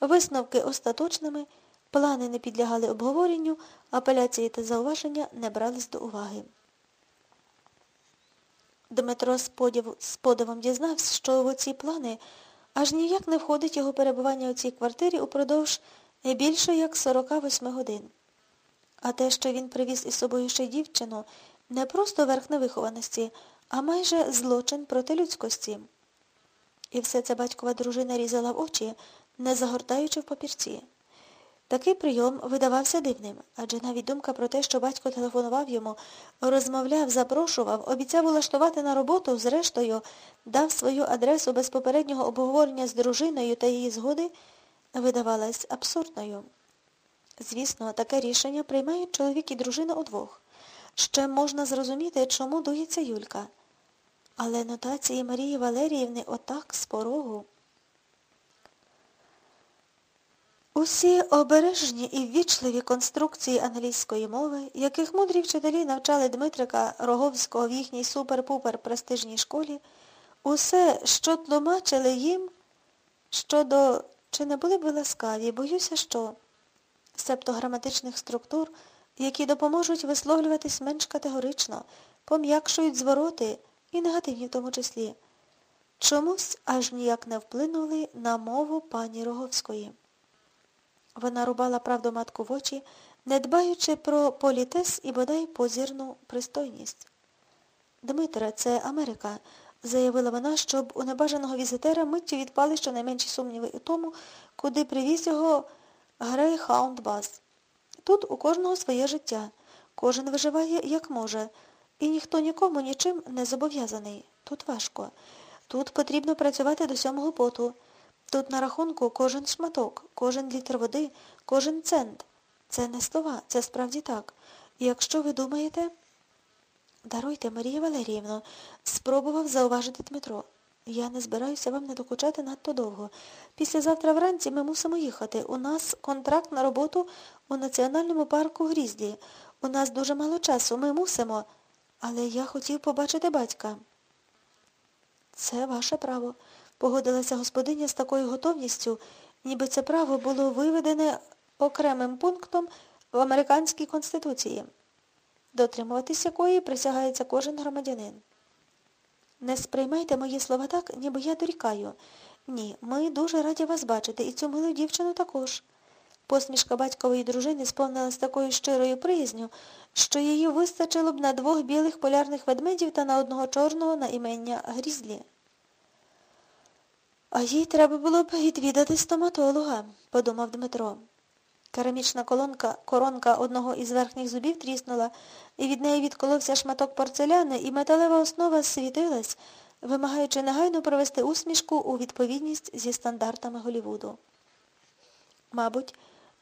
висновки остаточними, плани не підлягали обговоренню, апеляції та зауваження не брались до уваги. Дмитро з подів- з подивом дізнався, що в оці плани аж ніяк не входить його перебування у цій квартирі упродовж більше як 48 годин. А те, що він привіз із собою ще дівчину, не просто верх невихованості, а майже злочин проти людськості. І все це батькова дружина різала в очі, не загортаючи в папірці. Такий прийом видавався дивним, адже навіть думка про те, що батько телефонував йому, розмовляв, запрошував, обіцяв улаштувати на роботу, зрештою, дав свою адресу без попереднього обговорення з дружиною та її згоди, видавалась абсурдною. Звісно, таке рішення приймають чоловік і дружина удвох. Ще можна зрозуміти, чому дується Юлька. Але нотації Марії Валеріївни отак з порогу. Усі обережні і ввічливі конструкції англійської мови, яких мудрі вчителі навчали Дмитрика Роговського в їхній супер-пупер престижній школі, усе, що тлумачили їм щодо, чи не були б ви ласкаві, боюся, що септограматичних структур, які допоможуть висловлюватись менш категорично, пом'якшують звороти і негативні в тому числі, чомусь аж ніяк не вплинули на мову пані Роговської. Вона рубала правду матку в очі, не дбаючи про політес і бодай позірну пристойність. Дмитре, це Америка, заявила вона, щоб у небажаного візитера миттю відпали щонайменші сумніви у тому, куди привіз його Грейхаунд Бас. Тут у кожного своє життя, кожен виживає як може, і ніхто нікому нічим не зобов'язаний. Тут важко. Тут потрібно працювати до сьомого поту. Тут на рахунку кожен шматок, кожен літр води, кожен цент. Це не слова, це справді так. І якщо ви думаєте... Даруйте, Марія Валеріївно, спробував зауважити Дмитро. Я не збираюся вам не докучати надто довго. Післязавтра вранці ми мусимо їхати. У нас контракт на роботу у національному парку Грізлі. У нас дуже мало часу. Ми мусимо. Але я хотів побачити батька. Це ваше право, погодилася господиня з такою готовністю, ніби це право було виведене окремим пунктом в американській конституції, дотримуватись якої присягається кожен громадянин. Не сприймайте мої слова так, ніби я дорікаю. Ні, ми дуже раді вас бачити, і цю милу дівчину також. Посмішка батькової дружини сповнилась такою щирою приязню, що її вистачило б на двох білих полярних ведмедів та на одного чорного на імення Грізлі. А їй треба було б відвідати стоматолога, подумав Дмитро. Керамічна колонка, коронка одного із верхніх зубів тріснула, і від неї відколовся шматок порцеляни, і металева основа світилась, вимагаючи негайно провести усмішку у відповідність зі стандартами Голівуду. Мабуть,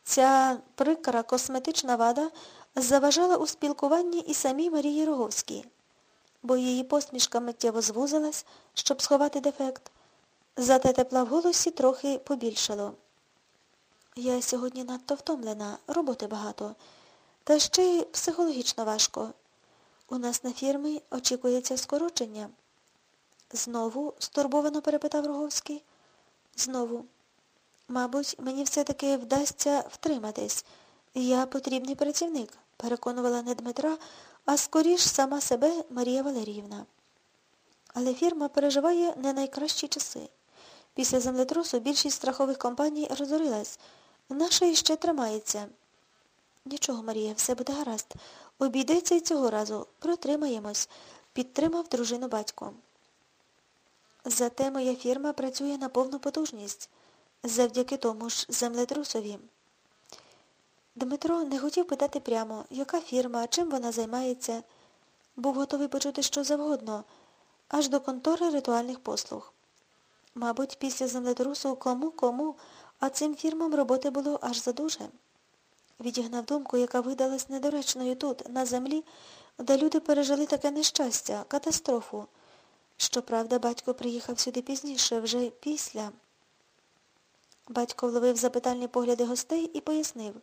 ця прикра косметична вада заважала у спілкуванні і самій Марії Роговській, бо її посмішка миттєво звузилась, щоб сховати дефект. Зате тепла в голосі трохи побільшало. Я сьогодні надто втомлена, роботи багато. Та ще й психологічно важко. У нас на фірмі очікується скорочення. Знову? стурбовано перепитав Роговський. Знову. Мабуть, мені все-таки вдасться втриматись. Я потрібний працівник, переконувала не Дмитра, а скоріш сама себе Марія Валеріївна. Але фірма переживає не найкращі часи. Після землетрусу більшість страхових компаній розорилась. Наша іще тримається. Нічого, Марія, все буде гаразд. Обійдеться і цього разу. Протримаємось, підтримав дружину батько. Зате моя фірма працює на повну потужність, завдяки тому ж землетрусові. Дмитро не хотів питати прямо, яка фірма, чим вона займається. Був готовий почути що завгодно, аж до контори ритуальних послуг. Мабуть, після землетрусу кому-кому, а цим фірмам роботи було аж задуже. Відігнав думку, яка видалась недоречною тут, на землі, де люди пережили таке нещастя, катастрофу. Щоправда, батько приїхав сюди пізніше, вже після. Батько вловив запитальні погляди гостей і пояснив.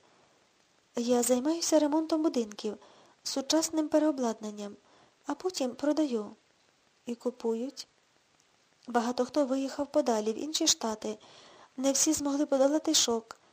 Я займаюся ремонтом будинків, сучасним переобладнанням, а потім продаю. І купують. Багато хто виїхав подалі в інші штати, Не всі змогли подолати шок.